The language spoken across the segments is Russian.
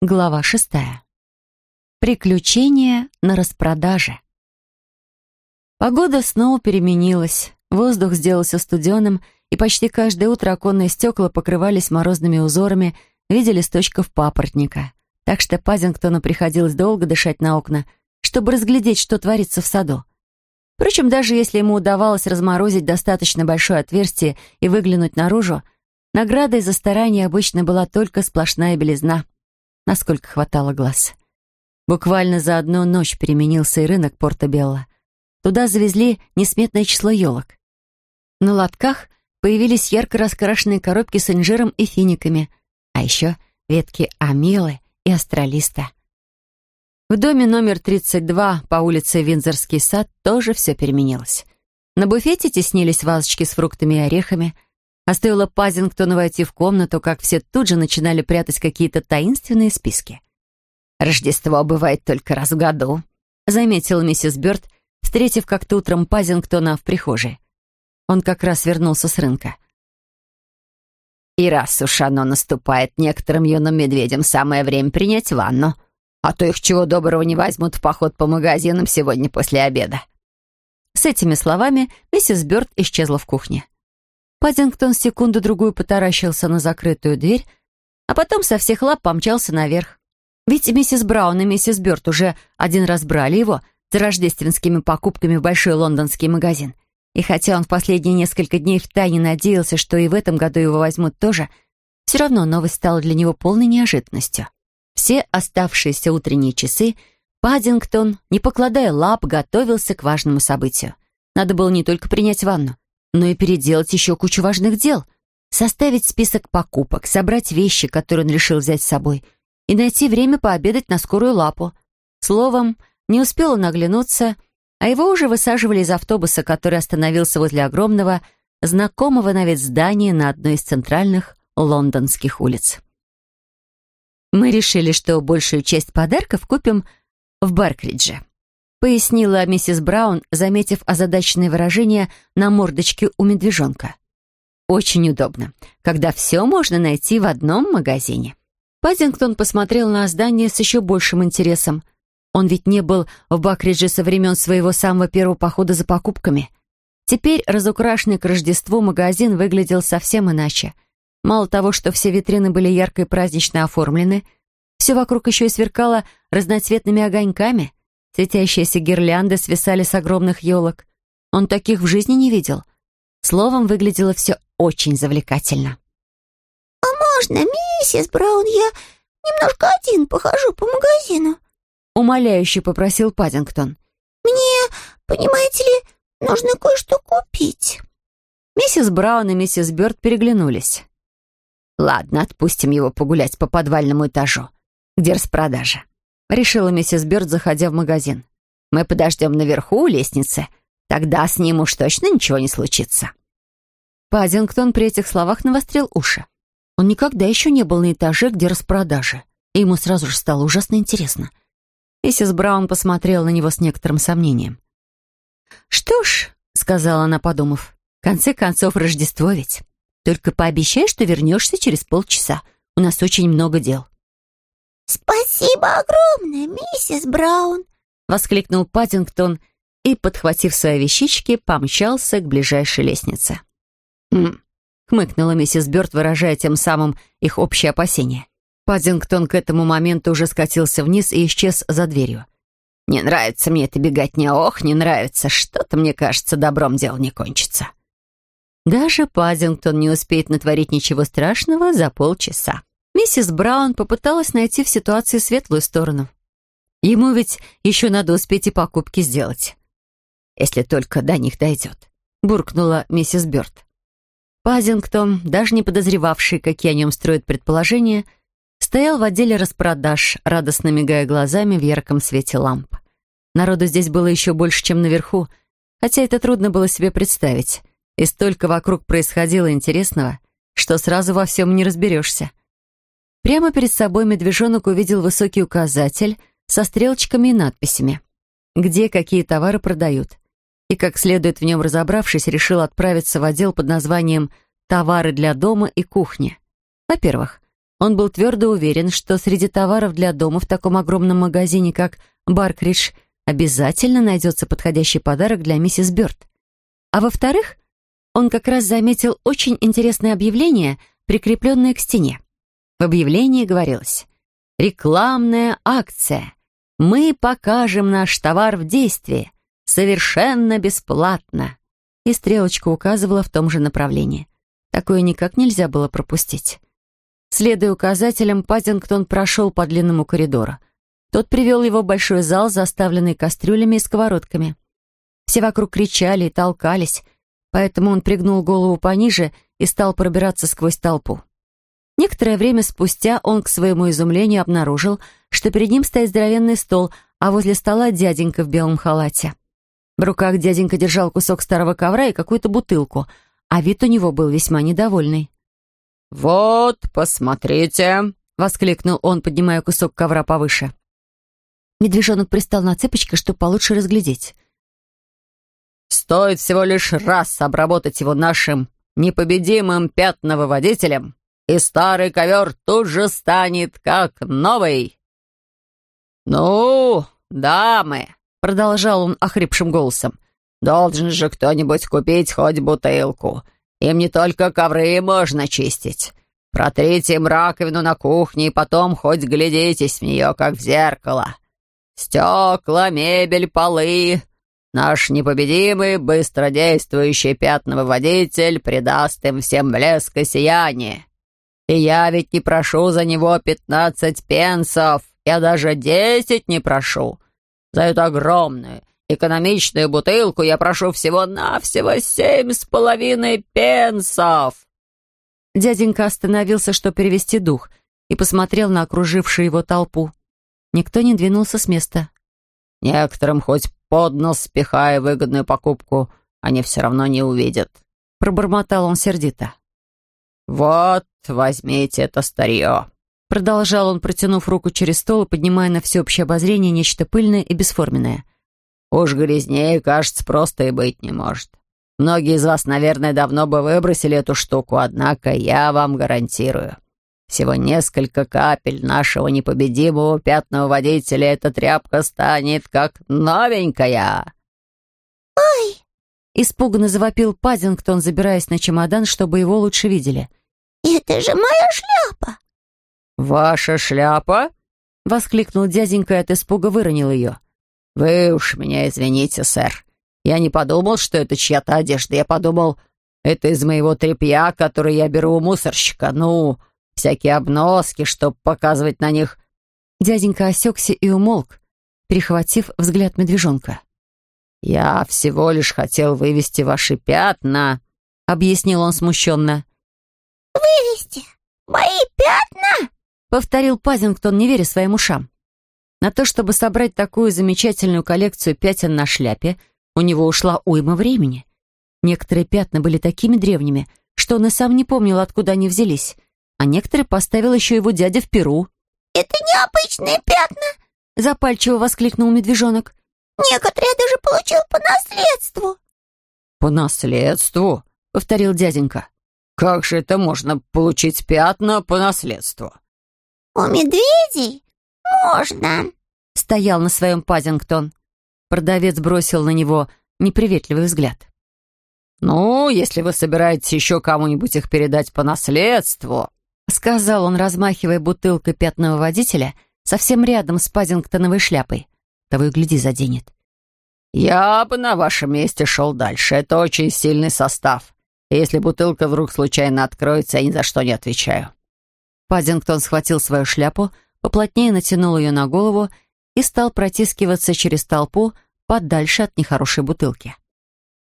Глава шестая. Приключения на распродаже. Погода снова переменилась. Воздух сделался студеным, и почти каждое утро оконные стекла покрывались морозными узорами в виде листочков папоротника. Так что Пазингтону приходилось долго дышать на окна, чтобы разглядеть, что творится в саду. Впрочем, даже если ему удавалось разморозить достаточно большое отверстие и выглянуть наружу, наградой за старание обычно была только сплошная белизна — насколько хватало глаз. Буквально за одну ночь переменился и рынок Порто-Белло. Туда завезли несметное число елок. На лотках появились ярко раскрашенные коробки с инжиром и финиками, а еще ветки амелы и астролиста. В доме номер 32 по улице Винзорский сад тоже все переменилось. На буфете теснились вазочки с фруктами и орехами — а стоило Пазингтону войти в комнату, как все тут же начинали прятать какие-то таинственные списки. «Рождество бывает только раз в году», — заметила миссис Бёрд, встретив как-то утром Пазингтона в прихожей. Он как раз вернулся с рынка. «И раз уж оно наступает, некоторым юным медведям самое время принять ванну, а то их чего доброго не возьмут в поход по магазинам сегодня после обеда». С этими словами миссис Бёрд исчезла в кухне. Паддингтон секунду-другую потаращился на закрытую дверь, а потом со всех лап помчался наверх. Ведь миссис Браун и миссис Бёрд уже один раз брали его за рождественскими покупками в большой лондонский магазин. И хотя он в последние несколько дней втайне надеялся, что и в этом году его возьмут тоже, все равно новость стала для него полной неожиданностью. Все оставшиеся утренние часы Паддингтон, не покладая лап, готовился к важному событию. Надо было не только принять ванну, но и переделать еще кучу важных дел. Составить список покупок, собрать вещи, которые он решил взять с собой, и найти время пообедать на скорую лапу. Словом, не успел он оглянуться, а его уже высаживали из автобуса, который остановился возле огромного, знакомого на вид здания на одной из центральных лондонских улиц. Мы решили, что большую часть подарков купим в Баркридже пояснила миссис Браун, заметив озадаченное выражение на мордочке у медвежонка. «Очень удобно, когда все можно найти в одном магазине». Паддингтон посмотрел на здание с еще большим интересом. Он ведь не был в Бакридже со времен своего самого первого похода за покупками. Теперь разукрашенный к Рождеству магазин выглядел совсем иначе. Мало того, что все витрины были ярко и празднично оформлены, все вокруг еще и сверкало разноцветными огоньками — Светящиеся гирлянды свисали с огромных елок. Он таких в жизни не видел. Словом, выглядело все очень завлекательно. «А можно, миссис Браун, я немножко один похожу по магазину?» Умоляюще попросил Паддингтон. «Мне, понимаете ли, нужно кое-что купить». Миссис Браун и миссис Бёрд переглянулись. «Ладно, отпустим его погулять по подвальному этажу, где распродажа решила миссис Бёрд, заходя в магазин. «Мы подождем наверху у лестницы. Тогда с ним уж точно ничего не случится». Паддингтон при этих словах навострил уши. Он никогда еще не был на этаже, где распродажи, и ему сразу же стало ужасно интересно. Миссис Браун посмотрела на него с некоторым сомнением. «Что ж», — сказала она, подумав, — «в конце концов, Рождество ведь. Только пообещай, что вернешься через полчаса. У нас очень много дел». «Спасибо огромное, миссис Браун!» — воскликнул Паттингтон и, подхватив свои вещички, помчался к ближайшей лестнице. «Хм», — хмыкнула миссис Бёрд, выражая тем самым их общее опасение. Паддингтон к этому моменту уже скатился вниз и исчез за дверью. «Не нравится мне эта беготня, ох, не нравится. Что-то, мне кажется, добром дело не кончится». Даже Паддингтон не успеет натворить ничего страшного за полчаса. Миссис Браун попыталась найти в ситуации светлую сторону. Ему ведь еще надо успеть и покупки сделать. Если только до них дойдет, буркнула миссис Бёрд. Пазингтон, даже не подозревавший, какие о нем строят предположения, стоял в отделе распродаж, радостно мигая глазами в ярком свете ламп. Народу здесь было еще больше, чем наверху, хотя это трудно было себе представить. И столько вокруг происходило интересного, что сразу во всем не разберешься. Прямо перед собой медвежонок увидел высокий указатель со стрелочками и надписями, где какие товары продают. И, как следует в нем разобравшись, решил отправиться в отдел под названием «Товары для дома и кухни». Во-первых, Он был твердо уверен, что среди товаров для дома в таком огромном магазине, как Баркридж, обязательно найдется подходящий подарок для миссис Бёрд. А во-вторых, он как раз заметил очень интересное объявление, прикрепленное к стене. В объявлении говорилось «Рекламная акция. Мы покажем наш товар в действии. Совершенно бесплатно». И стрелочка указывала в том же направлении. Такое никак нельзя было пропустить. Следуя указателям, Пазингтон прошел по длинному коридору. Тот привел его в большой зал, заставленный кастрюлями и сковородками. Все вокруг кричали и толкались, поэтому он пригнул голову пониже и стал пробираться сквозь толпу. Некоторое время спустя он, к своему изумлению, обнаружил, что перед ним стоит здоровенный стол, а возле стола дяденька в белом халате. В руках дяденька держал кусок старого ковра и какую-то бутылку, а вид у него был весьма недовольный. «Вот, посмотрите!» — воскликнул он, поднимая кусок ковра повыше. Медвежонок пристал на цыпочки, чтобы получше разглядеть. «Стоит всего лишь раз обработать его нашим непобедимым пятновыводителем, и старый ковер тут же станет как новый». «Ну, дамы!» — продолжал он охрипшим голосом. «Должен же кто-нибудь купить хоть бутылку. Им не только ковры можно чистить. Протрите им раковину на кухне и потом хоть глядитесь в нее, как в зеркало. Стекла, мебель, полы. Наш непобедимый, быстродействующий пятновыводитель придаст им всем блеск и сияние. И я ведь не прошу за него пятнадцать пенсов, я даже десять не прошу. За эту огромную, экономичную бутылку я прошу всего-навсего семь с половиной пенсов». Дяденька остановился, чтобы перевести дух, и посмотрел на окружившую его толпу. Никто не двинулся с места. «Некоторым хоть под нос спихая выгодную покупку, они все равно не увидят», — пробормотал он сердито. «Вот, возьмите это старье», — продолжал он, протянув руку через стол и поднимая на всеобщее обозрение нечто пыльное и бесформенное. «Уж грязнее, кажется, просто и быть не может. Многие из вас, наверное, давно бы выбросили эту штуку, однако я вам гарантирую, всего несколько капель нашего непобедимого пятного водителя, эта тряпка станет как новенькая!» «Ой!» — испуганно завопил Пазингтон, забираясь на чемодан, чтобы его лучше видели. «Это же моя шляпа!» «Ваша шляпа?» — воскликнул дяденька и от испуга выронил ее. «Вы уж меня извините, сэр. Я не подумал, что это чья-то одежда. Я подумал, это из моего тряпья, который я беру у мусорщика. Ну, всякие обноски, чтоб показывать на них...» Дяденька осекся и умолк, перехватив взгляд медвежонка. «Я всего лишь хотел вывести ваши пятна», — объяснил он смущенно. «Вывести? Мои пятна?» — повторил Пазингтон, не веря своим ушам. На то, чтобы собрать такую замечательную коллекцию пятен на шляпе, у него ушла уйма времени. Некоторые пятна были такими древними, что он и сам не помнил, откуда они взялись а некоторые поставил еще его дядя в Перу. «Это необычные пятна!» — запальчиво воскликнул медвежонок. «Некоторые я даже получил по наследству». «По наследству?» — повторил дяденька. «Как же это можно получить пятна по наследству?» «У медведей можно», — стоял на своем Пазингтон. Продавец бросил на него неприветливый взгляд. «Ну, если вы собираетесь еще кому-нибудь их передать по наследству», — сказал он, размахивая бутылкой пятного водителя совсем рядом с Паддингтоновой шляпой. Того и гляди, заденет. «Я бы на вашем месте шел дальше. Это очень сильный состав. Если бутылка вдруг случайно откроется, я ни за что не отвечаю». Паддингтон схватил свою шляпу, поплотнее натянул ее на голову и стал протискиваться через толпу подальше от нехорошей бутылки.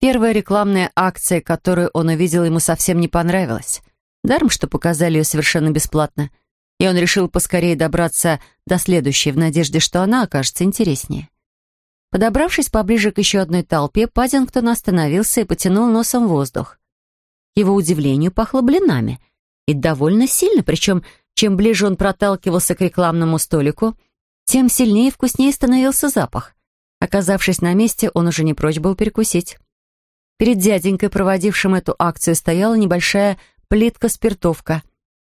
Первая рекламная акция, которую он увидел, ему совсем не понравилась. Даром, что показали ее совершенно бесплатно. И он решил поскорее добраться до следующей, в надежде, что она окажется интереснее. Подобравшись поближе к еще одной толпе, Паддингтон остановился и потянул носом воздух. Его удивлению пахло блинами. И довольно сильно, причем чем ближе он проталкивался к рекламному столику, тем сильнее и вкуснее становился запах. Оказавшись на месте, он уже не прочь был перекусить. Перед дяденькой, проводившим эту акцию, стояла небольшая плитка-спиртовка,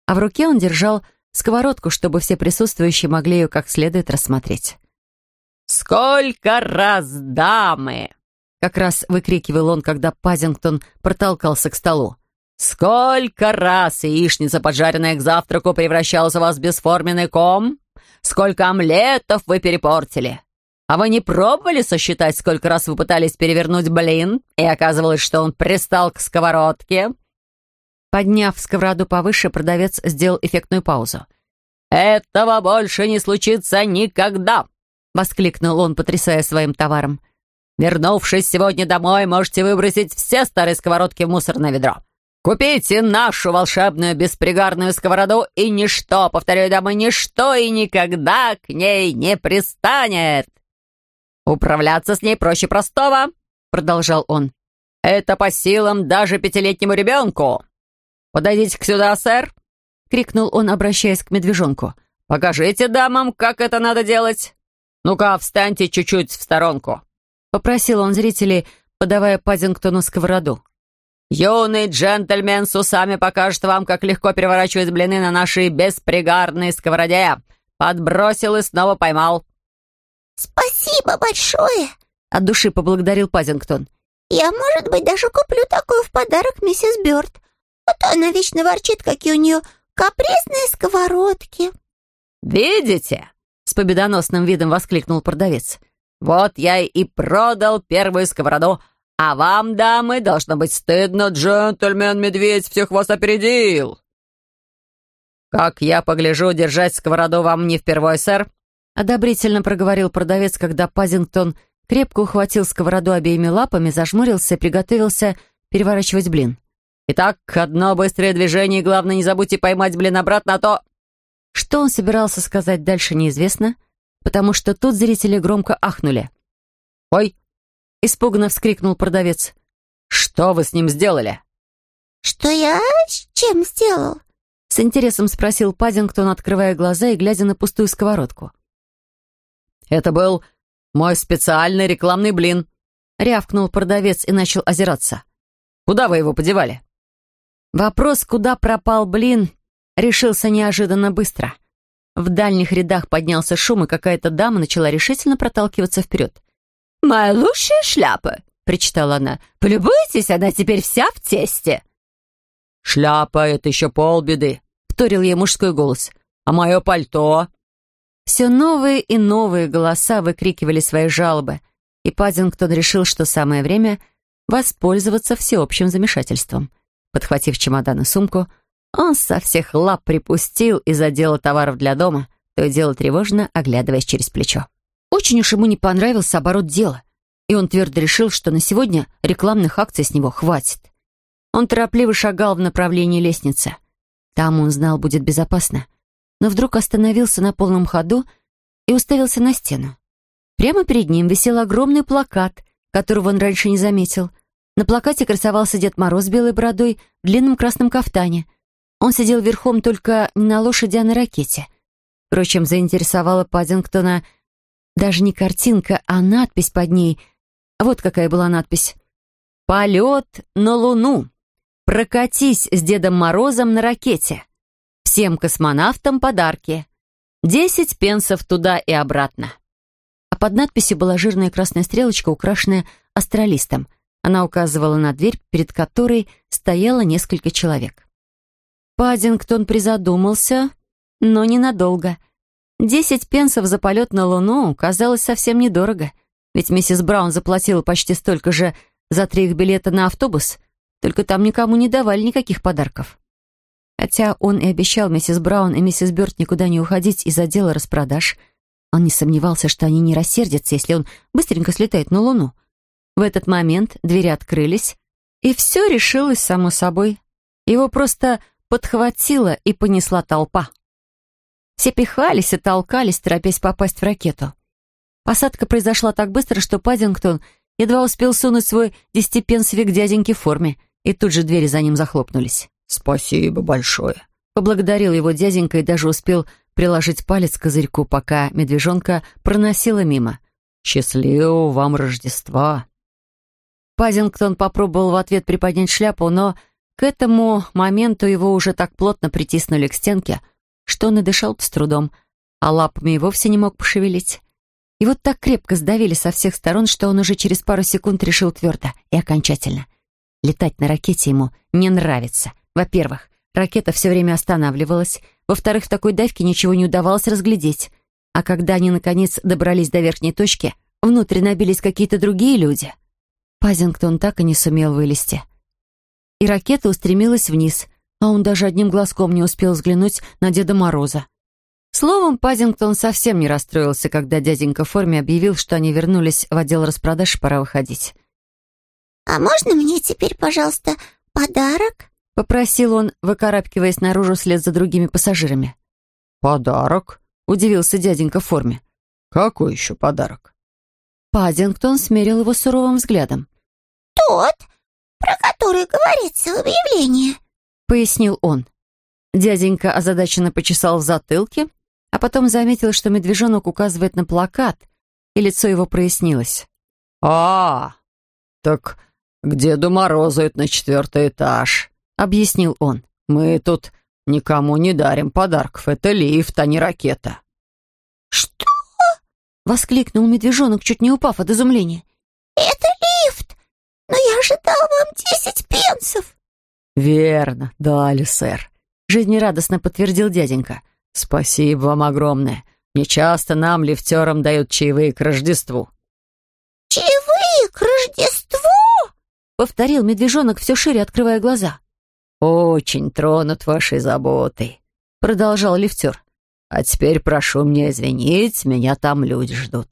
а в руке он держал сковородку, чтобы все присутствующие могли ее как следует рассмотреть. «Сколько раз, дамы!» Как раз выкрикивал он, когда Пазингтон протолкался к столу. «Сколько раз яичница, поджаренная к завтраку, превращалась у вас в бесформенный ком? Сколько омлетов вы перепортили? А вы не пробовали сосчитать, сколько раз вы пытались перевернуть блин, и оказывалось, что он пристал к сковородке?» Подняв сковороду повыше, продавец сделал эффектную паузу. «Этого больше не случится никогда!» — воскликнул он, потрясая своим товаром. «Вернувшись сегодня домой, можете выбросить все старые сковородки в мусорное ведро. Купите нашу волшебную беспригарную сковороду, и ничто, повторяю, дамы, ничто и никогда к ней не пристанет. Управляться с ней проще простого, продолжал он. Это по силам даже пятилетнему ребенку. Подойдите-ка сюда, сэр, крикнул он, обращаясь к медвежонку. Покажите дамам, как это надо делать. Ну-ка, встаньте чуть-чуть в сторонку. Попросил он зрителей, подавая Паддингтону сковороду. Юный джентльмен с усами покажет вам, как легко переворачивать блины на нашей беспригарной сковороде. Подбросил и снова поймал. «Спасибо большое!» — от души поблагодарил Пазингтон. «Я, может быть, даже куплю такую в подарок миссис Бёрд. А то она вечно ворчит, какие у нее капризные сковородки». «Видите?» — с победоносным видом воскликнул продавец. «Вот я и продал первую сковороду, а вам, дамы, должно быть стыдно, джентльмен-медведь всех вас опередил. Как я погляжу, держать сковороду вам не впервой, сэр? Одобрительно проговорил продавец, когда Пазингтон крепко ухватил сковороду обеими лапами, зажмурился и приготовился переворачивать блин. Итак, одно быстрое движение, и главное, не забудьте поймать блин обратно, а то... Что он собирался сказать дальше, неизвестно, потому что тут зрители громко ахнули. «Ой, — испуганно вскрикнул продавец. «Что вы с ним сделали?» «Что я с чем сделал?» С интересом спросил Паддингтон, открывая глаза и глядя на пустую сковородку. «Это был мой специальный рекламный блин», — рявкнул продавец и начал озираться. «Куда вы его подевали?» Вопрос, куда пропал блин, решился неожиданно быстро. В дальних рядах поднялся шум, и какая-то дама начала решительно проталкиваться вперед. «Моя лучшая шляпа», — причитала она. «Полюбуйтесь, она теперь вся в тесте». «Шляпа — это еще полбеды», — вторил ей мужской голос. «А мое пальто?» Все новые и новые голоса выкрикивали свои жалобы, и Паддингтон решил, что самое время воспользоваться всеобщим замешательством. Подхватив чемодан и сумку, он со всех лап припустил из отдела товаров для дома, то и дело тревожно, оглядываясь через плечо. Очень уж ему не понравился оборот дела, и он твердо решил, что на сегодня рекламных акций с него хватит. Он торопливо шагал в направлении лестницы. Там, он знал, будет безопасно. Но вдруг остановился на полном ходу и уставился на стену. Прямо перед ним висел огромный плакат, которого он раньше не заметил. На плакате красовался Дед Мороз с белой бородой в длинном красном кафтане. Он сидел верхом только не на лошади, а на ракете. Впрочем, заинтересовало Паддингтона — даже не картинка, а надпись под ней. Вот какая была надпись. «Полет на Луну. Прокатись с Дедом Морозом на ракете. Всем космонавтам подарки. Десять пенсов туда и обратно». А под надписью была жирная красная стрелочка, украшенная астролистом. Она указывала на дверь, перед которой стояло несколько человек. Паддингтон призадумался, но ненадолго. Десять пенсов за полет на Луну казалось совсем недорого, ведь миссис Браун заплатила почти столько же за три их билета на автобус, только там никому не давали никаких подарков. Хотя он и обещал миссис Браун и миссис Бёрд никуда не уходить из отдела распродаж, он не сомневался, что они не рассердятся, если он быстренько слетает на Луну. В этот момент двери открылись, и все решилось само собой. Его просто подхватила и понесла толпа. Все пихались и толкались, торопясь попасть в ракету. Посадка произошла так быстро, что Паддингтон едва успел сунуть свой десятипенсовик дяденьке в форме, и тут же двери за ним захлопнулись. «Спасибо большое», — поблагодарил его дяденька и даже успел приложить палец к козырьку, пока медвежонка проносила мимо. «Счастливого вам Рождества!» Пазингтон попробовал в ответ приподнять шляпу, но к этому моменту его уже так плотно притиснули к стенке, что он и дышал с трудом, а лапами и вовсе не мог пошевелить. И вот так крепко сдавили со всех сторон, что он уже через пару секунд решил твердо и окончательно. Летать на ракете ему не нравится. Во-первых, ракета все время останавливалась. Во-вторых, в такой давке ничего не удавалось разглядеть. А когда они, наконец, добрались до верхней точки, внутрь набились какие-то другие люди. Пазингтон так и не сумел вылезти. И ракета устремилась вниз, а он даже одним глазком не успел взглянуть на Деда Мороза. Словом, Пазингтон совсем не расстроился, когда дяденька в форме объявил, что они вернулись в отдел распродаж, пора выходить. «А можно мне теперь, пожалуйста, подарок?» — попросил он, выкарабкиваясь наружу вслед за другими пассажирами. «Подарок?» — удивился дяденька в форме. «Какой еще подарок?» Паддингтон смерил его суровым взглядом. «Тот, про который говорится в объявлении», — пояснил он. Дяденька озадаченно почесал в затылке, а потом заметил, что медвежонок указывает на плакат, и лицо его прояснилось. «А, так к Деду Морозу это на четвертый этаж», — объяснил он. «Мы тут никому не дарим подарков. Это лифт, а не ракета». «Что?» — воскликнул медвежонок, чуть не упав от изумления. «Это лифт! Но я ожидал вам десять пенсов!» «Верно, дали, сэр», — жизнерадостно подтвердил дяденька. «Спасибо вам огромное. Не часто нам, лифтерам, дают чаевые к Рождеству». «Чаевые к Рождеству?» — повторил медвежонок, все шире открывая глаза. «Очень тронут вашей заботой», — продолжал лифтер. «А теперь прошу меня извинить, меня там люди ждут».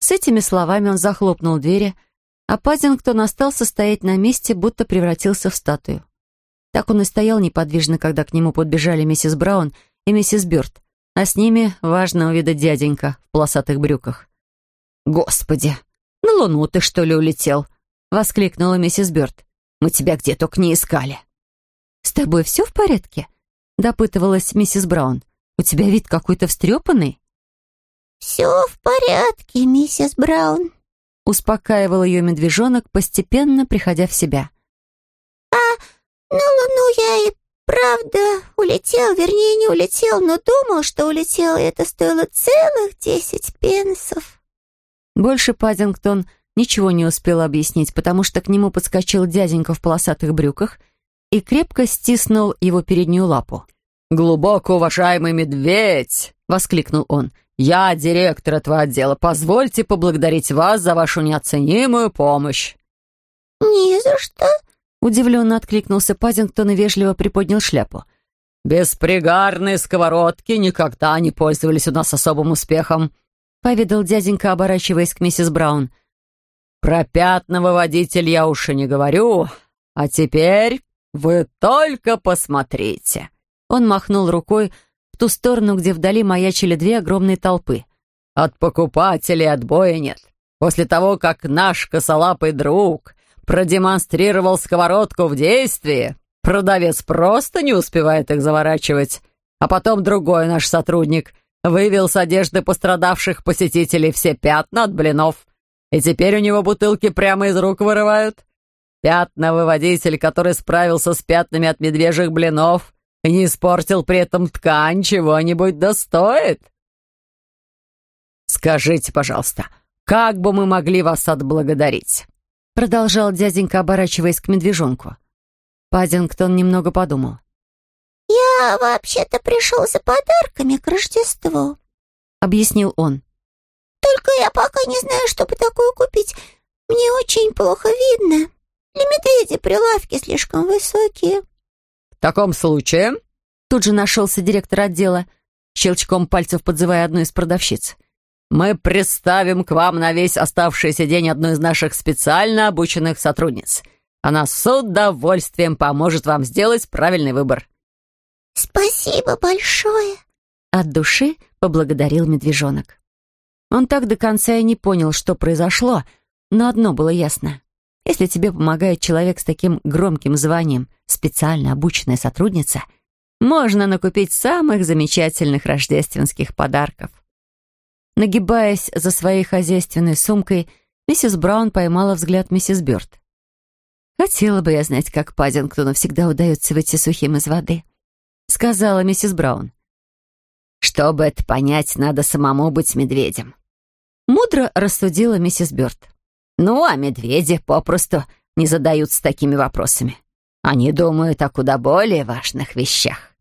С этими словами он захлопнул двери, а Пазингтон остался стоять на месте, будто превратился в статую. Так он и стоял неподвижно, когда к нему подбежали миссис Браун и миссис Бёрд, а с ними важного вида дяденька в полосатых брюках. «Господи, на луну ты, что ли, улетел?» — воскликнула миссис Бёрд. «Мы тебя где только не искали». «С тобой все в порядке?» — допытывалась миссис Браун. «У тебя вид какой-то встрепанный?» «Все в порядке, миссис Браун», — успокаивал ее медвежонок, постепенно приходя в себя. «А на Луну я и правда улетел, вернее, не улетел, но думал, что улетел, и это стоило целых десять пенсов». Больше Паддингтон ничего не успел объяснить, потому что к нему подскочил дяденька в полосатых брюках и крепко стиснул его переднюю лапу. «Глубоко уважаемый медведь!» — воскликнул он. «Я директор этого отдела. Позвольте поблагодарить вас за вашу неоценимую помощь». «Не за что», — удивленно откликнулся Пазингтон и вежливо приподнял шляпу. «Беспригарные сковородки никогда не пользовались у нас особым успехом», — поведал дяденька, оборачиваясь к миссис Браун. «Про пятного водителя я уж и не говорю. А теперь вы только посмотрите». Он махнул рукой ту сторону, где вдали маячили две огромные толпы. «От покупателей отбоя нет. После того, как наш косолапый друг продемонстрировал сковородку в действии, продавец просто не успевает их заворачивать. А потом другой наш сотрудник вывел с одежды пострадавших посетителей все пятна от блинов. И теперь у него бутылки прямо из рук вырывают. Пятновыводитель, который справился с пятнами от медвежьих блинов не испортил при этом ткань, чего-нибудь достоит. «Скажите, пожалуйста, как бы мы могли вас отблагодарить?» Продолжал дяденька, оборачиваясь к медвежонку. Паддингтон немного подумал. «Я вообще-то пришел за подарками к Рождеству», — объяснил он. «Только я пока не знаю, что бы такое купить. Мне очень плохо видно. Для медведя прилавки слишком высокие». «В таком случае...» Тут же нашелся директор отдела, щелчком пальцев подзывая одну из продавщиц. Мы представим к вам на весь оставшийся день одну из наших специально обученных сотрудниц. Она с удовольствием поможет вам сделать правильный выбор». «Спасибо большое!» От души поблагодарил медвежонок. Он так до конца и не понял, что произошло, но одно было ясно. Если тебе помогает человек с таким громким званием, специально обученная сотрудница, можно накупить самых замечательных рождественских подарков. Нагибаясь за своей хозяйственной сумкой, миссис Браун поймала взгляд миссис Бёрд. «Хотела бы я знать, как Паддингтону всегда удается выйти сухим из воды», — сказала миссис Браун. Чтобы это понять, надо самому быть медведем. Мудро рассудила миссис Бёрд. Ну, а медведи попросту не задаются такими вопросами. Они думают о куда более важных вещах.